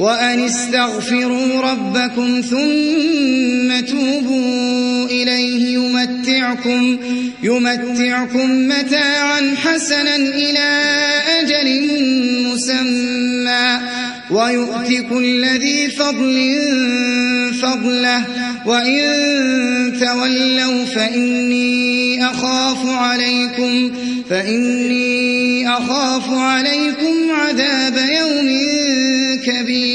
وأن استغفروا ربكم ثم توبوا إليه يمتعكم, يمتعكم متاعا حسنا إلى أجل مسمى ويؤتي كل ذي فضل فضله وإن تولوا فإني أخاف عليكم فإني أخاف عليكم عذاب يوم كبير